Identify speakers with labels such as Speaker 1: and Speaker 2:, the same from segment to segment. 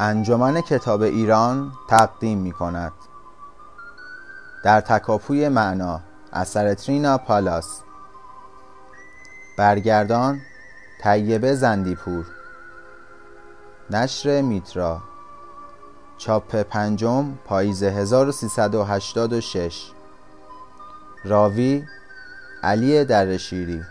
Speaker 1: انجمن کتاب ایران تقدیم می کند در تکاپوی معنا اثر ترینا پالاس. برگردان طیبه زندیپور. نشر میترا. چاپ پنجم پاییز 1386 راوی علی درشیری.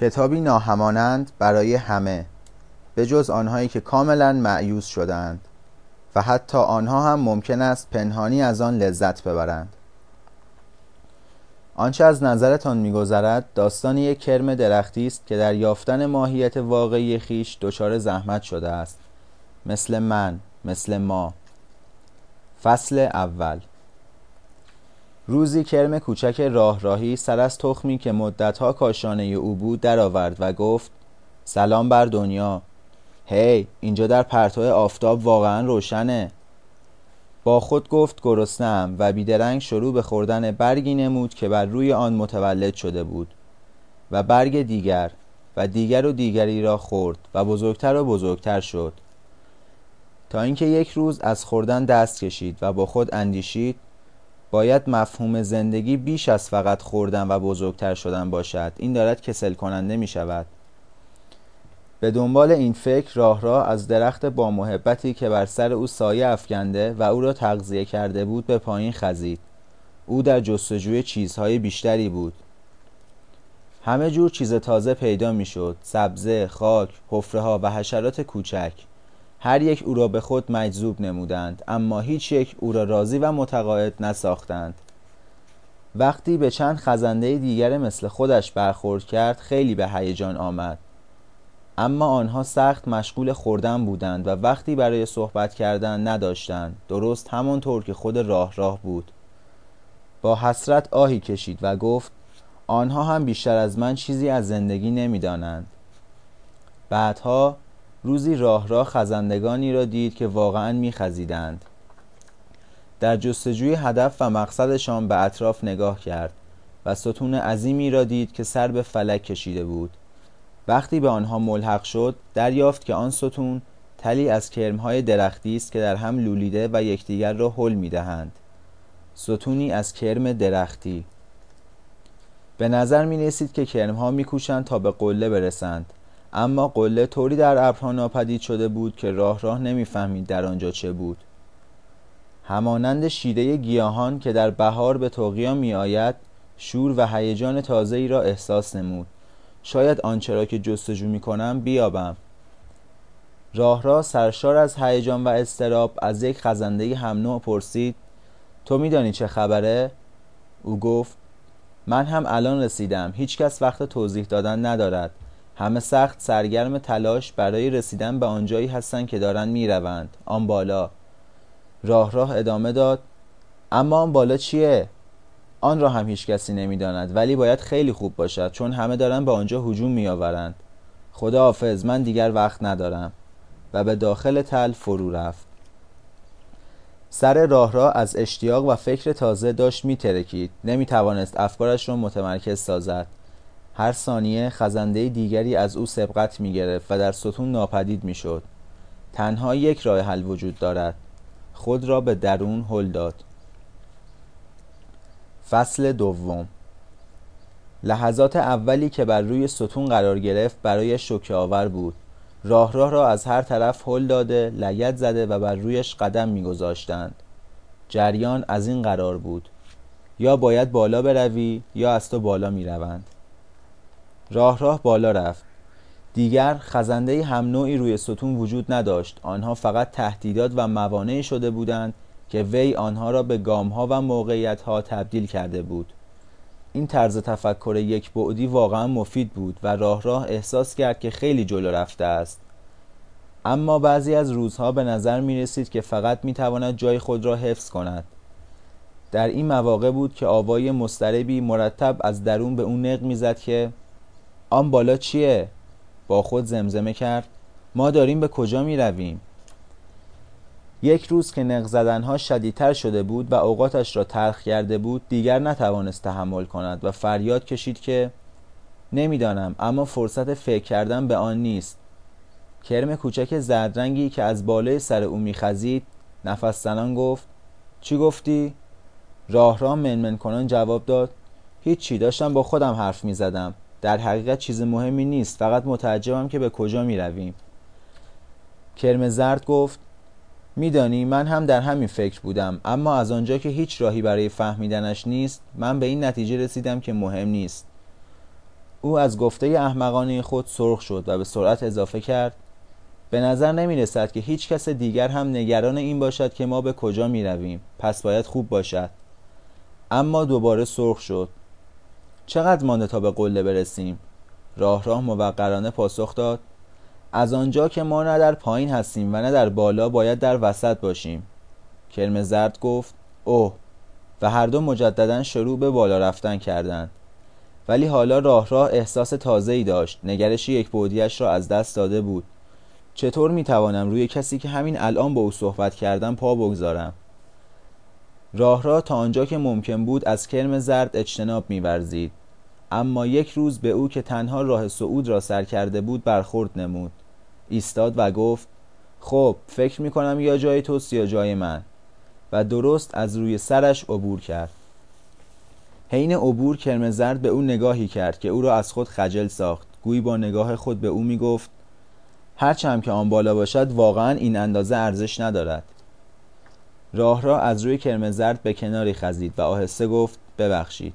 Speaker 1: کتابی ناهمانند برای همه به جز آنهایی که کاملا معیوز شدند و حتی آنها هم ممکن است پنهانی از آن لذت ببرند. آنچه از نظرتان میگذرد داستان یک کرم درختی است که در یافتن ماهیت واقعی خیش دچار زحمت شده است. مثل من مثل ما. فصل اول روزی کرم کوچک راه راهی سر از تخمی که مدتها کاشانه او بود درآورد و گفت سلام بر دنیا. هی اینجا در پرتو آفتاب واقعا روشنه. با خود گفت گرسنهام. و بیدرنگ شروع به خوردن برگی نمود که بر روی آن متولد شده بود و برگ دیگر و دیگر و دیگری را خورد و بزرگتر و بزرگتر شد. تا اینکه یک روز از خوردن دست کشید و با خود اندیشید باید مفهوم زندگی بیش از فقط خوردن و بزرگتر شدن باشد. این دارد کسل کننده می شود. به دنبال این فکر راه راه از درخت با محبتی که بر سر او سایه افکنده و او را تغذیه کرده بود به پایین خزید. او در جستجوی چیزهای بیشتری بود. همه جور چیز تازه پیدا می شد. سبزه، خاک، حفره ها و حشرات کوچک. هر یک او را به خود مجذوب نمودند اما هیچ یک او را راضی و متقاعد نساختند. وقتی به چند خزنده دیگر مثل خودش برخورد کرد خیلی به هیجان آمد. اما آنها سخت مشغول خوردن بودند و وقتی برای صحبت کردن نداشتند. درست همانطور که خود راه راه بود. با حسرت آهی کشید و گفت آنها هم بیشتر از من چیزی از زندگی نمی‌دانند. بعدها روزی راه راه خزندگانی را دید که واقعا میخزیدند. در جستجوی هدف و مقصدشان به اطراف نگاه کرد و ستون عظیمی را دید که سر به فلک کشیده بود. وقتی به آنها ملحق شد دریافت که آن ستون تلی از کرمهای درختی است که در هم لولیده و یکدیگر را حل می‌دهند. ستونی از کرم درختی. به نظر می رسید که کرمها میکوشند تا به قله برسند. اما قله طوری در ابرها ناپدید شده بود که راه راه نمی‌فهمید در آنجا چه بود. همانند شیره گیاهان که در بهار به توقیا می آید شور و هیجان تازه ای را احساس نمود. شاید آنچه را که جستجو می کنم بیابم. راه را سرشار از هیجان و استراب از یک خزنده هم نوع پرسید تو میدانی چه خبره؟ او گفت من هم الان رسیدم هیچکس وقت توضیح دادن ندارد. همه سخت سرگرم تلاش برای رسیدن به آنجایی هستند که دارند می‌روند. آن بالا. راه راه ادامه داد. اما آن بالا چیه؟ آن را هم هیچ کسی نمی‌داند ولی باید خیلی خوب باشد چون همه دارند به آنجا هجوم میآورند. خدا حافظ من دیگر وقت ندارم. و به داخل تل فرو رفت. سر راه را از اشتیاق و فکر تازه داشت میترکید. نمی‌توانست افکارش را متمرکز سازد. هر ثانیه خزنده دیگری از او سبقت می گرفت و در ستون ناپدید می شد. تنها یک راه حل وجود دارد. خود را به درون هل داد. فصل دوم. لحظات اولی که بر روی ستون قرار گرفت برای شوکه آور بود. راه راه را از هر طرف هل داده لگت زده و بر رویش قدم میگذاشتند. جریان از این قرار بود. یا باید بالا بروی یا از تو بالا می‌روند. راه راه بالا رفت. دیگر خزنده هم نوعی روی ستون وجود نداشت. آنها فقط تهدیدات و موانعی شده بودند که وی آنها را به گامها و موقعیتها تبدیل کرده بود. این طرز تفکر یک بعدی واقعا مفید بود و راه راه احساس کرد که خیلی جلو رفته است. اما بعضی از روزها به نظر می رسید که فقط می تواند جای خود را حفظ کند. در این مواقع بود که آوای مستربی مرتب از درون به اون نق می‌زد که آن بالا چیه؟ با خود زمزمه کرد ما داریم به کجا می رویم؟ یک روز که نق زدنها شدیدتر شده بود و اوقاتش را تلخ کرده بود دیگر نتوانست تحمل کند و فریاد کشید که نمی‌دانم اما فرصت فکر کردن به آن نیست کرم کوچک زردرنگی که از بالای سر او میخزید نفس زنان گفت چی گفتی؟ راه راه منمن کنان جواب داد هیچی داشتم با خودم حرف می زدم در حقیقت چیز مهمی نیست. فقط متعجبم که به کجا می رویم کرم زرد گفت میدانی من هم در همین فکر بودم. اما از آنجا که هیچ راهی برای فهمیدنش نیست من به این نتیجه رسیدم که مهم نیست. او از گفته احمقانه خود سرخ شد و به سرعت اضافه کرد به نظر نمی رسد که هیچ کس دیگر هم نگران این باشد که ما به کجا می رویم پس باید خوب باشد. اما دوباره سرخ شد. چقدر مانده تا به قله برسیم؟ راه راه موقرانه پاسخ داد. از آنجا که ما نه در پایین هستیم و نه در بالا باید در وسط باشیم. کرم زرد گفت اوه و هر دو مجددا شروع به بالا رفتن کردند. ولی حالا راه راه احساس تازه ای داشت. نگرش یک بودیش را از دست داده بود. چطور می توانم روی کسی که همین الان با او صحبت کردم پا بگذارم؟ راه را تا آنجا که ممکن بود از کرم زرد اجتناب میورزید اما یک روز به او که تنها راه صعود را سر کرده بود برخورد نمود. ایستاد و گفت خب فکر می کنم یا جای توست یا جای من. و درست از روی سرش عبور کرد. حین عبور کرم زرد به او نگاهی کرد که او را از خود خجل ساخت. گویی با نگاه خود به او می گفت هرچند که آن بالا باشد واقعا این اندازه ارزش ندارد. راه را از روی کرم زرد به کناری خزید و آهسته گفت ببخشید.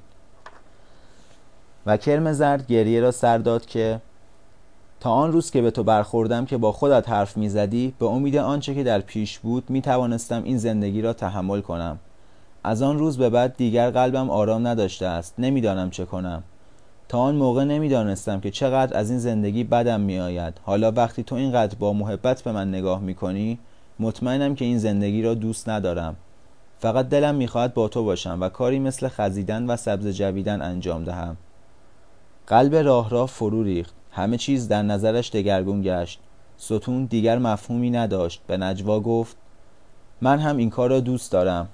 Speaker 1: و کرم زرد گریه را سر داد که تا آن روز که به تو برخوردم که با خودت حرف می‌زدی به امید آنچه که در پیش بود می توانستم این زندگی را تحمل کنم. از آن روز به بعد دیگر قلبم آرام نداشته است. نمی‌دانم چه کنم. تا آن موقع نمی‌دانستم که چقدر از این زندگی بدم میآید. حالا وقتی تو اینقدر با محبت به من نگاه می‌کنی مطمئنم که این زندگی را دوست ندارم. فقط دلم می‌خواهد با تو باشم و کاری مثل خزیدن و سبز جویدن انجام دهم. قلب راه راه فرو ریخت. همه چیز در نظرش دگرگون گشت. ستون دیگر مفهومی نداشت. به نجوا گفت من هم این کار را دوست دارم.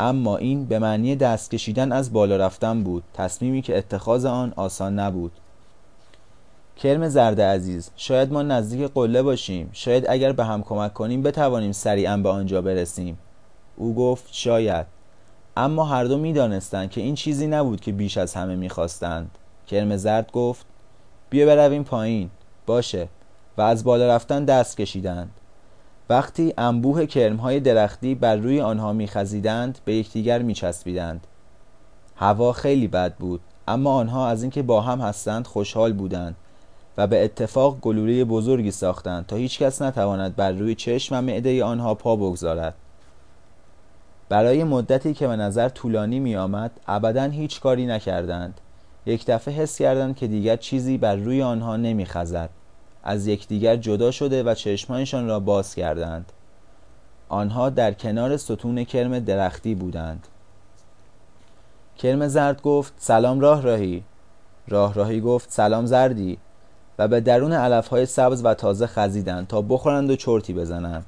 Speaker 1: اما این به معنی دست کشیدن از بالا رفتن بود. تصمیمی که اتخاذ آن آسان نبود. کرم زرد عزیز شاید ما نزدیک قله باشیم. شاید اگر به هم کمک کنیم بتوانیم سریعا به آنجا برسیم. او گفت شاید. اما هر دو می‌دانستند که این چیزی نبود که بیش از همه می‌خواستند. کرم زرد گفت بیا برویم پایین. باشه. و از بالا رفتن دست کشیدند. وقتی انبوه کرمهای درختی بر روی آنها میخزیدند به یکدیگر میچسبیدند. هوا خیلی بد بود اما آنها از اینکه با هم هستند خوشحال بودند و به اتفاق گلوله بزرگی ساختند تا هیچ کس نتواند بر روی چشم و معده آنها پا بگذارد. برای مدتی که به نظر طولانی می آمد ابدا هیچ کاری نکردند. یک دفعه حس کردند که دیگر چیزی بر روی آنها نمی خزد. از یکدیگر جدا شده و چشمانشان را باز کردند. آنها در کنار ستون کرم درختی بودند. کرم زرد گفت سلام راه راهی راه راهی گفت سلام زردی. و به درون علفهای سبز و تازه خزیدند تا بخورند و چرتی بزنند.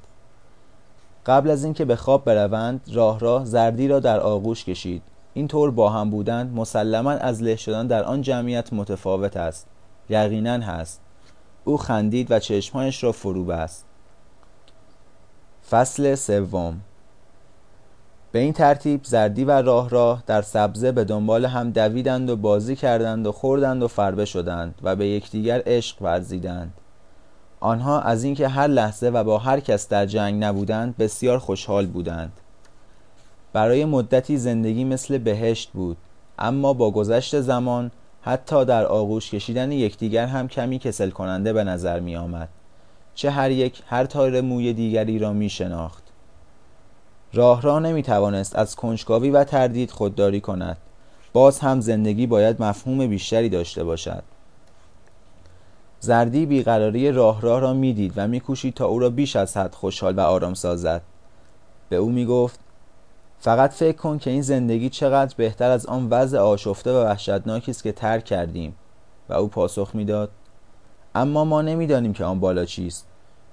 Speaker 1: قبل از اینکه به خواب بروند راه راه زردی را در آغوش کشید. این طور با هم بودند مسلما از له شدن در آن جمعیت متفاوت است. یقینا هست. او خندید و چشمهایش را فرو بست. فصل سوم. به این ترتیب زردی و راه راه در سبزه به دنبال هم دویدند و بازی کردند و خوردند و فربه شدند و به یکدیگر عشق ورزیدند. آنها از اینکه هر لحظه و با هر کس در جنگ نبودند بسیار خوشحال بودند. برای مدتی زندگی مثل بهشت بود. اما با گذشت زمان حتی در آغوش کشیدن یکدیگر هم کمی کسل کننده به نظر می آمد چه هر یک هر تار موی دیگری را می شناخت راه را نمی توانست از کنجکاوی و تردید خودداری کند. باز هم زندگی باید مفهوم بیشتری داشته باشد. زردی بیقراری راه راه را می‌دید و میکوشید تا او را بیش از حد خوشحال و آرام سازد. به او می‌گفت فقط فکر کن که این زندگی چقدر بهتر از آن وضع آشفته و وحشتناکی است که ترک کردیم. و او پاسخ می‌داد. اما ما نمی‌دانیم که آن بالا چیست.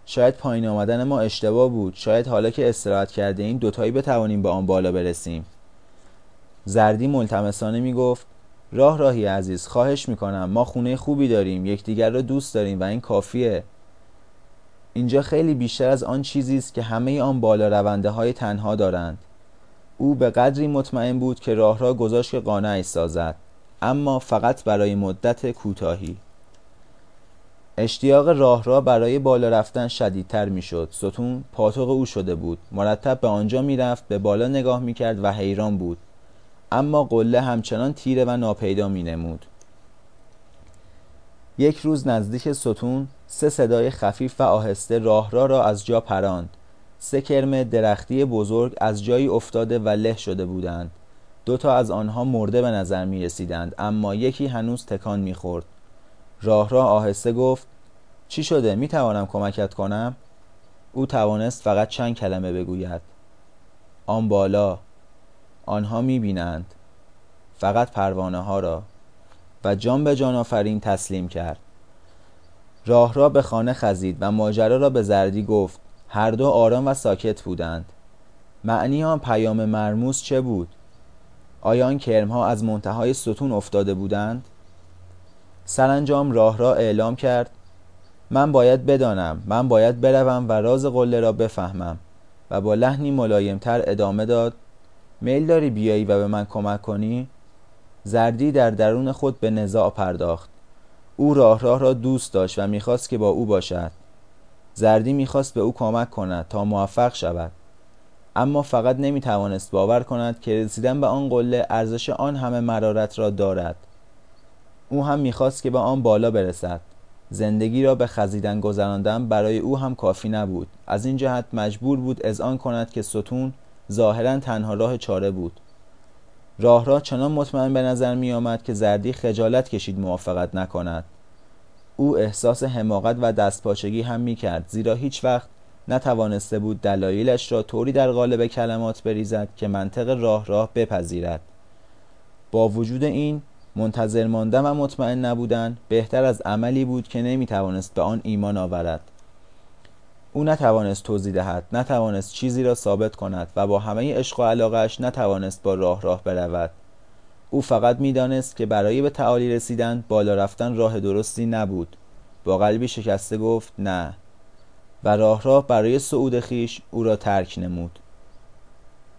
Speaker 1: شاید پایین آمدن ما اشتباه بود. شاید حالا که استراحت کرده این دوتایی بتوانیم به آن بالا برسیم. زردی ملتمسانه می‌گفت راه راهی عزیز خواهش می‌کنم. ما خونه خوبی داریم. یکدیگر را دوست داریم و این کافیه. اینجا خیلی بیشتر از آن چیزی است که همه آن بالا رونده های تنها دارند. او به قدری مطمئن بود که راه را گذاشت که قانع سازد اما فقط برای مدت کوتاهی. اشتیاق راه را برای بالا رفتن شدیدتر می‌شد. ستون پاتوق او شده بود. مرتب به آنجا می‌رفت به بالا نگاه می‌کرد و حیران بود. اما قله همچنان تیره و ناپیدا می نمود. یک روز نزدیک ستون سه صدای خفیف و آهسته راه را را از جا پراند. سه کرم درختی بزرگ از جایی افتاده و له شده بودند. دو تا از آنها مرده به نظر می رسیدند اما یکی هنوز تکان می خورد. راه را آهسته گفت چی شده؟ می توانم کمکت کنم؟ او توانست فقط چند کلمه بگوید. آن بالا. آنها می بینند. فقط پروانه ها را. و جان به جان آفرین تسلیم کرد. راه را به خانه خزید و ماجرا را به زردی گفت. هر دو آرام و ساکت بودند. معنی آن پیام مرموز چه بود؟ آیا آن کرمها از منتهای ستون افتاده بودند؟ سرانجام راه را اعلام کرد. من باید بدانم من باید بروم و راز قله را بفهمم و با لحنی ملایمتر ادامه داد. میل داری بیایی و به من کمک کنی؟ زردی در درون خود به نزاع پرداخت. او راه راه را دوست داشت و می‌خواست که با او باشد. زردی می‌خواست به او کمک کند تا موفق شود. اما فقط نمی‌توانست باور کند که رسیدن به آن قله ارزش آن همه مرارت را دارد. او هم می‌خواست که به آن بالا برسد. زندگی را به خزیدن گذراندن برای او هم کافی نبود. از این جهت مجبور بود آن کند که ستون ظاهرا تنها راه چاره بود. راه راه چنان مطمئن به نظر می آمد که زردی خجالت کشید موافقت نکند. او احساس حماقت و دستپاچگی هم می کرد زیرا هیچ وقت نتوانسته بود دلایلش را طوری در قالب کلمات بریزد که منطق راه راه بپذیرد. با وجود این منتظر ماندن و مطمئن نبودن بهتر از عملی بود که نمی توانست به آن ایمان آورد. او نتوانست توضیح دهد نتوانست چیزی را ثابت کند و با همه عشق و علاقهش نتوانست با راه راه برود. او فقط می‌دانست که برای به تعالی رسیدن بالا رفتن راه درستی نبود. با قلبی شکسته گفت نه و راه راه برای صعود خیش او را ترک نمود.